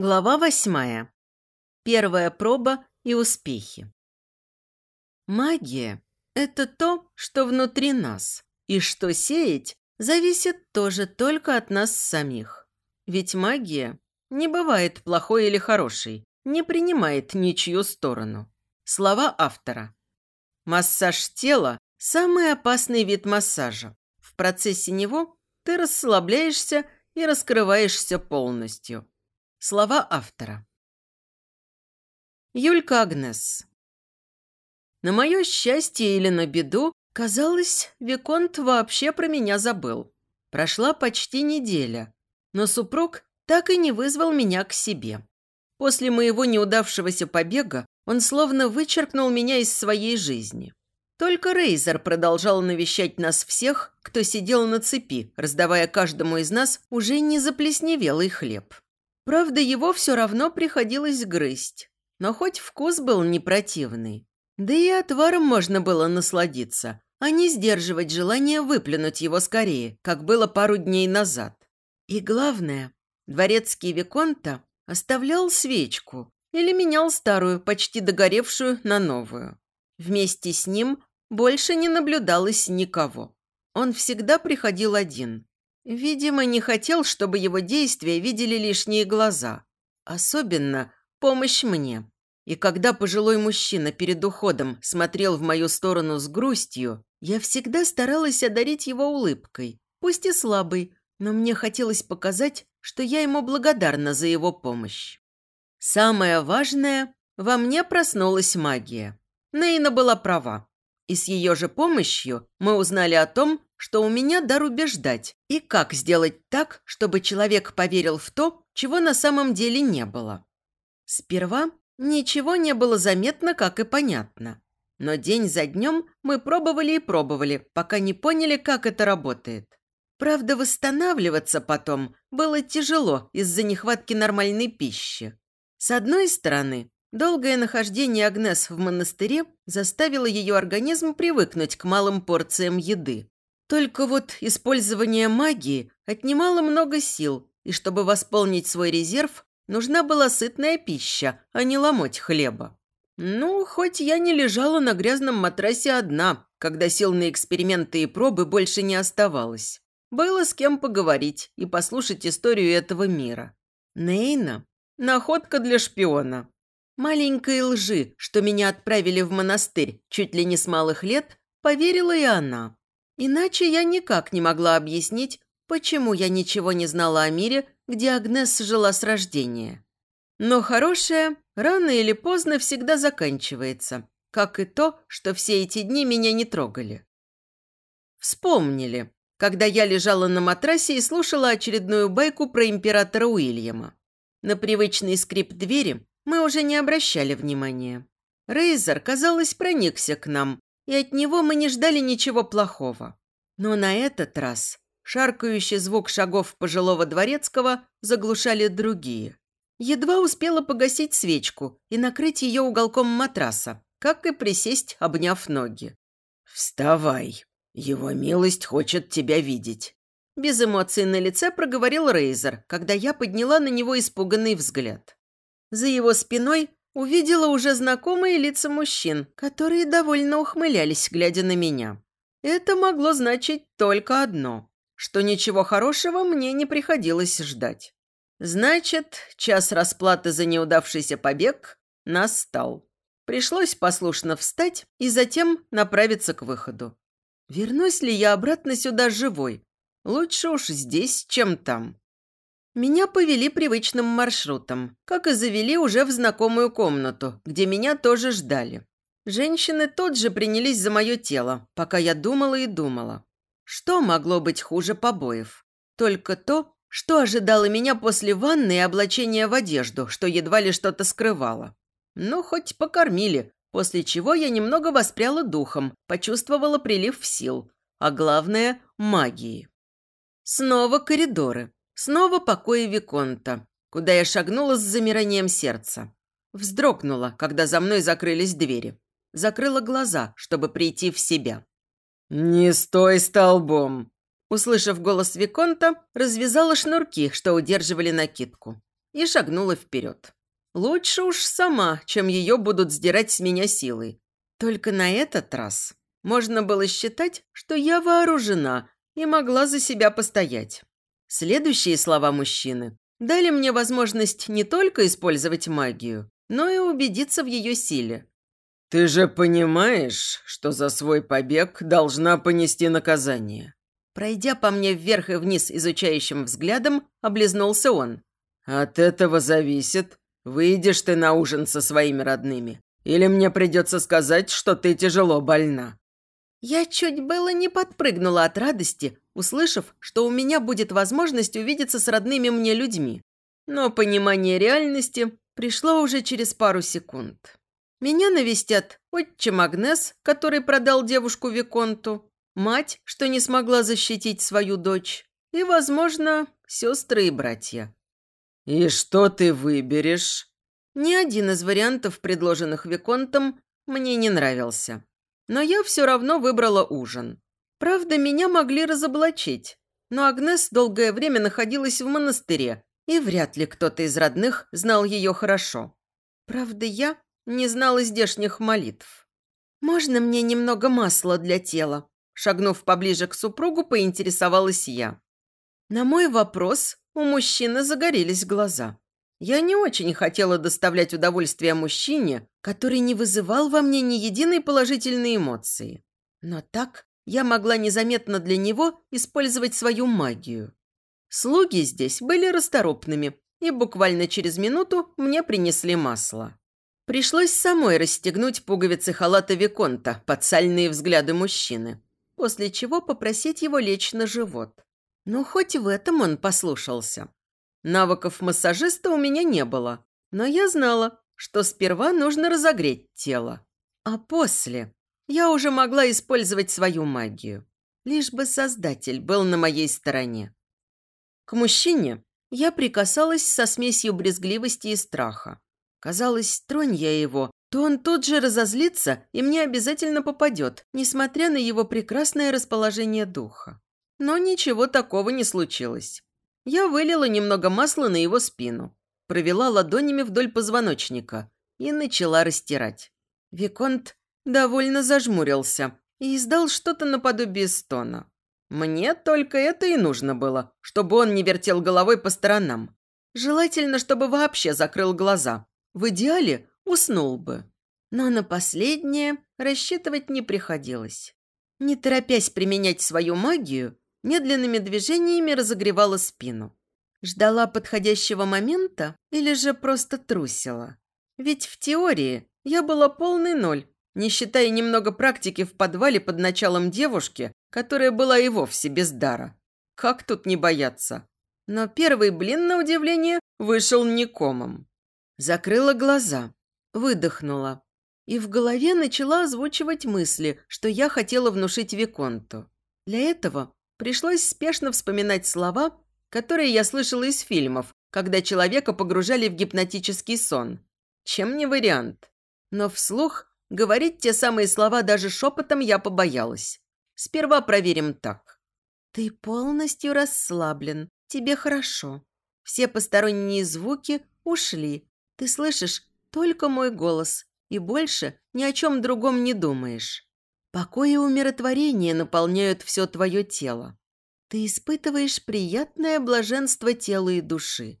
Глава восьмая. Первая проба и успехи. Магия – это то, что внутри нас, и что сеять зависит тоже только от нас самих. Ведь магия не бывает плохой или хорошей, не принимает ничью сторону. Слова автора. Массаж тела – самый опасный вид массажа. В процессе него ты расслабляешься и раскрываешься полностью – Слова автора. Юлька Агнес. На мое счастье или на беду, казалось, Виконт вообще про меня забыл. Прошла почти неделя, но супруг так и не вызвал меня к себе. После моего неудавшегося побега он словно вычеркнул меня из своей жизни. Только Рейзер продолжал навещать нас всех, кто сидел на цепи, раздавая каждому из нас уже не заплесневелый хлеб. Правда, его все равно приходилось грызть. Но хоть вкус был не противный. Да и отваром можно было насладиться, а не сдерживать желание выплюнуть его скорее, как было пару дней назад. И главное, дворецкий Виконта оставлял свечку или менял старую, почти догоревшую, на новую. Вместе с ним больше не наблюдалось никого. Он всегда приходил один. Видимо, не хотел, чтобы его действия видели лишние глаза. Особенно помощь мне. И когда пожилой мужчина перед уходом смотрел в мою сторону с грустью, я всегда старалась одарить его улыбкой, пусть и слабой, но мне хотелось показать, что я ему благодарна за его помощь. Самое важное – во мне проснулась магия. Нейна была права. И с ее же помощью мы узнали о том, что у меня дар убеждать, и как сделать так, чтобы человек поверил в то, чего на самом деле не было. Сперва ничего не было заметно, как и понятно. Но день за днем мы пробовали и пробовали, пока не поняли, как это работает. Правда, восстанавливаться потом было тяжело из-за нехватки нормальной пищи. С одной стороны, долгое нахождение Агнес в монастыре заставило ее организм привыкнуть к малым порциям еды. Только вот использование магии отнимало много сил, и чтобы восполнить свой резерв, нужна была сытная пища, а не ломоть хлеба. Ну, хоть я не лежала на грязном матрасе одна, когда сил на эксперименты и пробы больше не оставалось. Было с кем поговорить и послушать историю этого мира. Нейна – находка для шпиона. Маленькой лжи, что меня отправили в монастырь чуть ли не с малых лет, поверила и она. Иначе я никак не могла объяснить, почему я ничего не знала о мире, где Агнес жила с рождения. Но хорошее рано или поздно всегда заканчивается, как и то, что все эти дни меня не трогали. Вспомнили, когда я лежала на матрасе и слушала очередную байку про императора Уильяма. На привычный скрип двери мы уже не обращали внимания. Рейзер, казалось, проникся к нам, и от него мы не ждали ничего плохого. Но на этот раз шаркающий звук шагов пожилого дворецкого заглушали другие. Едва успела погасить свечку и накрыть ее уголком матраса, как и присесть, обняв ноги. «Вставай! Его милость хочет тебя видеть!» Без эмоций на лице проговорил Рейзер, когда я подняла на него испуганный взгляд. За его спиной увидела уже знакомые лица мужчин, которые довольно ухмылялись, глядя на меня. Это могло значить только одно, что ничего хорошего мне не приходилось ждать. Значит, час расплаты за неудавшийся побег настал. Пришлось послушно встать и затем направиться к выходу. Вернусь ли я обратно сюда живой? Лучше уж здесь, чем там. Меня повели привычным маршрутом, как и завели уже в знакомую комнату, где меня тоже ждали. Женщины тут же принялись за мое тело, пока я думала и думала. Что могло быть хуже побоев? Только то, что ожидало меня после ванны и облачения в одежду, что едва ли что-то скрывало. Ну, хоть покормили, после чего я немного воспряла духом, почувствовала прилив сил, а главное – магии. Снова коридоры. Снова покои Виконта, куда я шагнула с замиранием сердца. Вздрогнула, когда за мной закрылись двери. Закрыла глаза, чтобы прийти в себя. «Не стой столбом!» Услышав голос Виконта, развязала шнурки, что удерживали накидку. и шагнула вперед. Лучше уж сама, чем ее будут сдирать с меня силой. Только на этот раз можно было считать, что я вооружена и могла за себя постоять. Следующие слова мужчины дали мне возможность не только использовать магию, но и убедиться в ее силе. «Ты же понимаешь, что за свой побег должна понести наказание?» Пройдя по мне вверх и вниз изучающим взглядом, облизнулся он. «От этого зависит, выйдешь ты на ужин со своими родными, или мне придется сказать, что ты тяжело больна». Я чуть было не подпрыгнула от радости, услышав, что у меня будет возможность увидеться с родными мне людьми. Но понимание реальности пришло уже через пару секунд. Меня навестят отчим Агнес, который продал девушку Виконту, мать, что не смогла защитить свою дочь, и, возможно, сестры и братья. «И что ты выберешь?» Ни один из вариантов, предложенных Виконтом, мне не нравился. Но я все равно выбрала ужин. Правда, меня могли разоблачить, но Агнес долгое время находилась в монастыре, и вряд ли кто-то из родных знал ее хорошо. Правда, я не знала здешних молитв. «Можно мне немного масла для тела?» Шагнув поближе к супругу, поинтересовалась я. На мой вопрос у мужчины загорелись глаза. Я не очень хотела доставлять удовольствие мужчине, который не вызывал во мне ни единой положительной эмоции. Но так я могла незаметно для него использовать свою магию. Слуги здесь были расторопными, и буквально через минуту мне принесли масло. Пришлось самой расстегнуть пуговицы халата Виконта под сальные взгляды мужчины, после чего попросить его лечь на живот. Ну, хоть в этом он послушался. Навыков массажиста у меня не было, но я знала, что сперва нужно разогреть тело. А после я уже могла использовать свою магию. Лишь бы Создатель был на моей стороне. К мужчине я прикасалась со смесью брезгливости и страха. Казалось, тронь я его, то он тут же разозлится и мне обязательно попадет, несмотря на его прекрасное расположение духа. Но ничего такого не случилось. Я вылила немного масла на его спину, провела ладонями вдоль позвоночника и начала растирать. Виконт довольно зажмурился и издал что-то наподобие стона. Мне только это и нужно было, чтобы он не вертел головой по сторонам. Желательно, чтобы вообще закрыл глаза. В идеале уснул бы. Но на последнее рассчитывать не приходилось. Не торопясь применять свою магию, медленными движениями разогревала спину. Ждала подходящего момента или же просто трусила? Ведь в теории я была полный ноль, не считая немного практики в подвале под началом девушки, которая была и вовсе без дара. Как тут не бояться? Но первый блин, на удивление, вышел некомом. Закрыла глаза, выдохнула. И в голове начала озвучивать мысли, что я хотела внушить Виконту. Для этого Пришлось спешно вспоминать слова, которые я слышала из фильмов, когда человека погружали в гипнотический сон. Чем не вариант? Но вслух говорить те самые слова даже шепотом я побоялась. Сперва проверим так. «Ты полностью расслаблен. Тебе хорошо. Все посторонние звуки ушли. Ты слышишь только мой голос и больше ни о чем другом не думаешь. Покой и умиротворение наполняют все твое тело. Ты испытываешь приятное блаженство тела и души.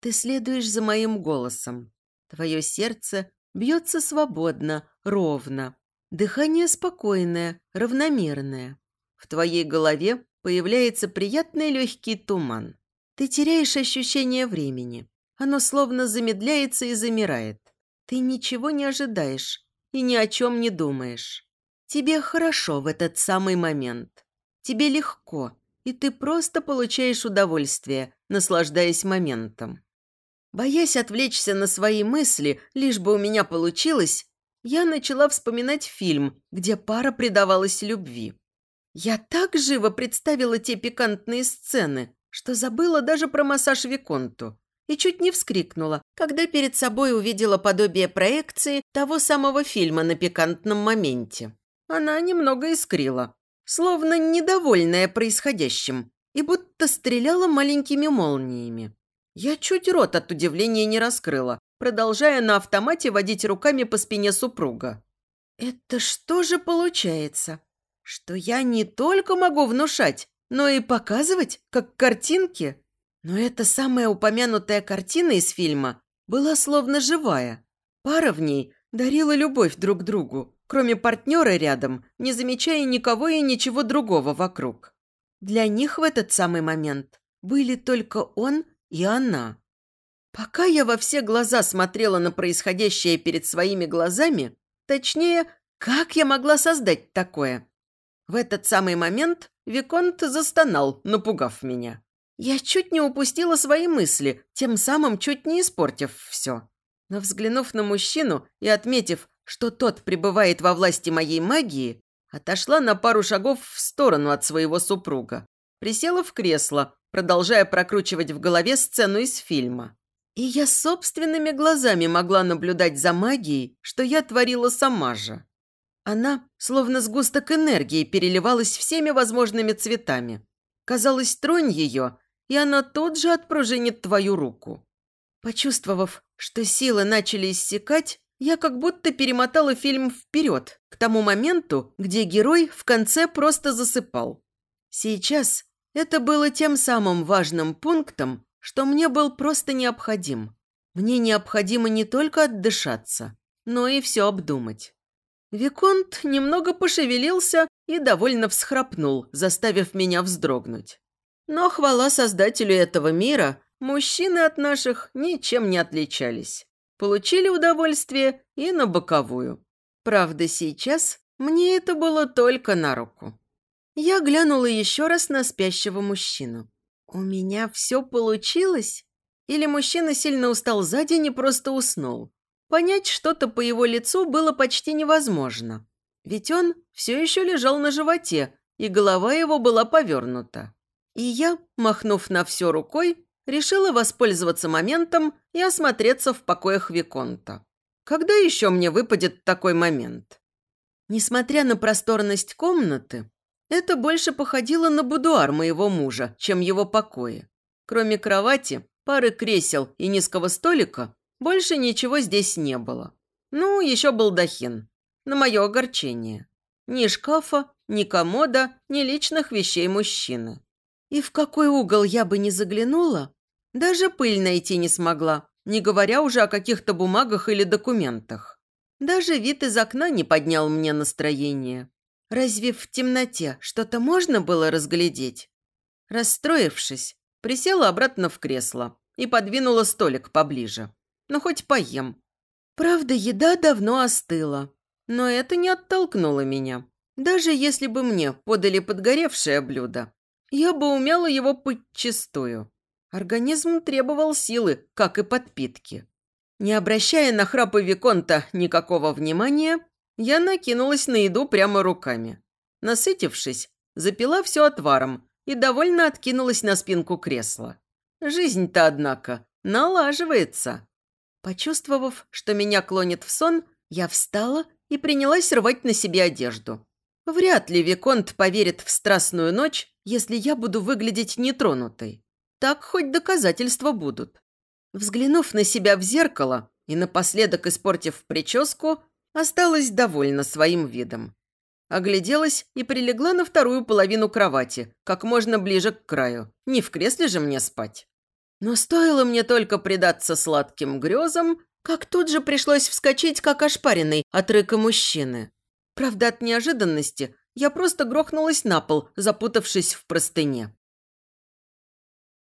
Ты следуешь за моим голосом. Твое сердце бьется свободно, ровно. Дыхание спокойное, равномерное. В твоей голове появляется приятный легкий туман. Ты теряешь ощущение времени. Оно словно замедляется и замирает. Ты ничего не ожидаешь и ни о чем не думаешь. Тебе хорошо в этот самый момент. Тебе легко, и ты просто получаешь удовольствие, наслаждаясь моментом. Боясь отвлечься на свои мысли, лишь бы у меня получилось, я начала вспоминать фильм, где пара предавалась любви. Я так живо представила те пикантные сцены, что забыла даже про массаж Виконту и чуть не вскрикнула, когда перед собой увидела подобие проекции того самого фильма на пикантном моменте. Она немного искрила, словно недовольная происходящим, и будто стреляла маленькими молниями. Я чуть рот от удивления не раскрыла, продолжая на автомате водить руками по спине супруга. «Это что же получается? Что я не только могу внушать, но и показывать, как картинки?» Но эта самая упомянутая картина из фильма была словно живая. Пара в ней дарила любовь друг другу, кроме партнера рядом, не замечая никого и ничего другого вокруг. Для них в этот самый момент были только он и она. Пока я во все глаза смотрела на происходящее перед своими глазами, точнее, как я могла создать такое? В этот самый момент Виконт застонал, напугав меня. Я чуть не упустила свои мысли, тем самым чуть не испортив все. Но взглянув на мужчину и отметив, что тот пребывает во власти моей магии, отошла на пару шагов в сторону от своего супруга. Присела в кресло, продолжая прокручивать в голове сцену из фильма. И я собственными глазами могла наблюдать за магией, что я творила сама же. Она, словно сгусток энергии, переливалась всеми возможными цветами. Казалось, тронь ее, и она тут же отпружинит твою руку. Почувствовав, что силы начали иссякать, я как будто перемотала фильм вперед, к тому моменту, где герой в конце просто засыпал. Сейчас это было тем самым важным пунктом, что мне был просто необходим. Мне необходимо не только отдышаться, но и все обдумать. Виконт немного пошевелился и довольно всхрапнул, заставив меня вздрогнуть. Но хвала создателю этого мира, мужчины от наших ничем не отличались. Получили удовольствие и на боковую. Правда, сейчас мне это было только на руку. Я глянула еще раз на спящего мужчину. «У меня все получилось?» Или мужчина сильно устал за день и просто уснул? Понять что-то по его лицу было почти невозможно. Ведь он все еще лежал на животе, и голова его была повернута. И я, махнув на все рукой, решила воспользоваться моментом и осмотреться в покоях Виконта. Когда еще мне выпадет такой момент? Несмотря на просторность комнаты, это больше походило на будуар моего мужа, чем его покои. Кроме кровати, пары кресел и низкого столика, больше ничего здесь не было. Ну, еще был дахин. На мое огорчение. Ни шкафа, ни комода, ни личных вещей мужчины. И в какой угол я бы ни заглянула, даже пыль найти не смогла, не говоря уже о каких-то бумагах или документах. Даже вид из окна не поднял мне настроение. Разве в темноте что-то можно было разглядеть? Расстроившись, присела обратно в кресло и подвинула столик поближе. Ну, хоть поем. Правда, еда давно остыла, но это не оттолкнуло меня. Даже если бы мне подали подгоревшее блюдо, я бы умела его подчистую. Организм требовал силы, как и подпитки. Не обращая на храпы Виконта никакого внимания, я накинулась на еду прямо руками. Насытившись, запила все отваром и довольно откинулась на спинку кресла. Жизнь-то, однако, налаживается. Почувствовав, что меня клонит в сон, я встала и принялась рвать на себе одежду. Вряд ли Виконт поверит в страстную ночь, если я буду выглядеть нетронутой. Так хоть доказательства будут. Взглянув на себя в зеркало и напоследок испортив прическу, осталась довольна своим видом. Огляделась и прилегла на вторую половину кровати, как можно ближе к краю. Не в кресле же мне спать. Но стоило мне только предаться сладким грезам, как тут же пришлось вскочить, как ошпаренный от рыка мужчины. Правда, от неожиданности я просто грохнулась на пол, запутавшись в простыне.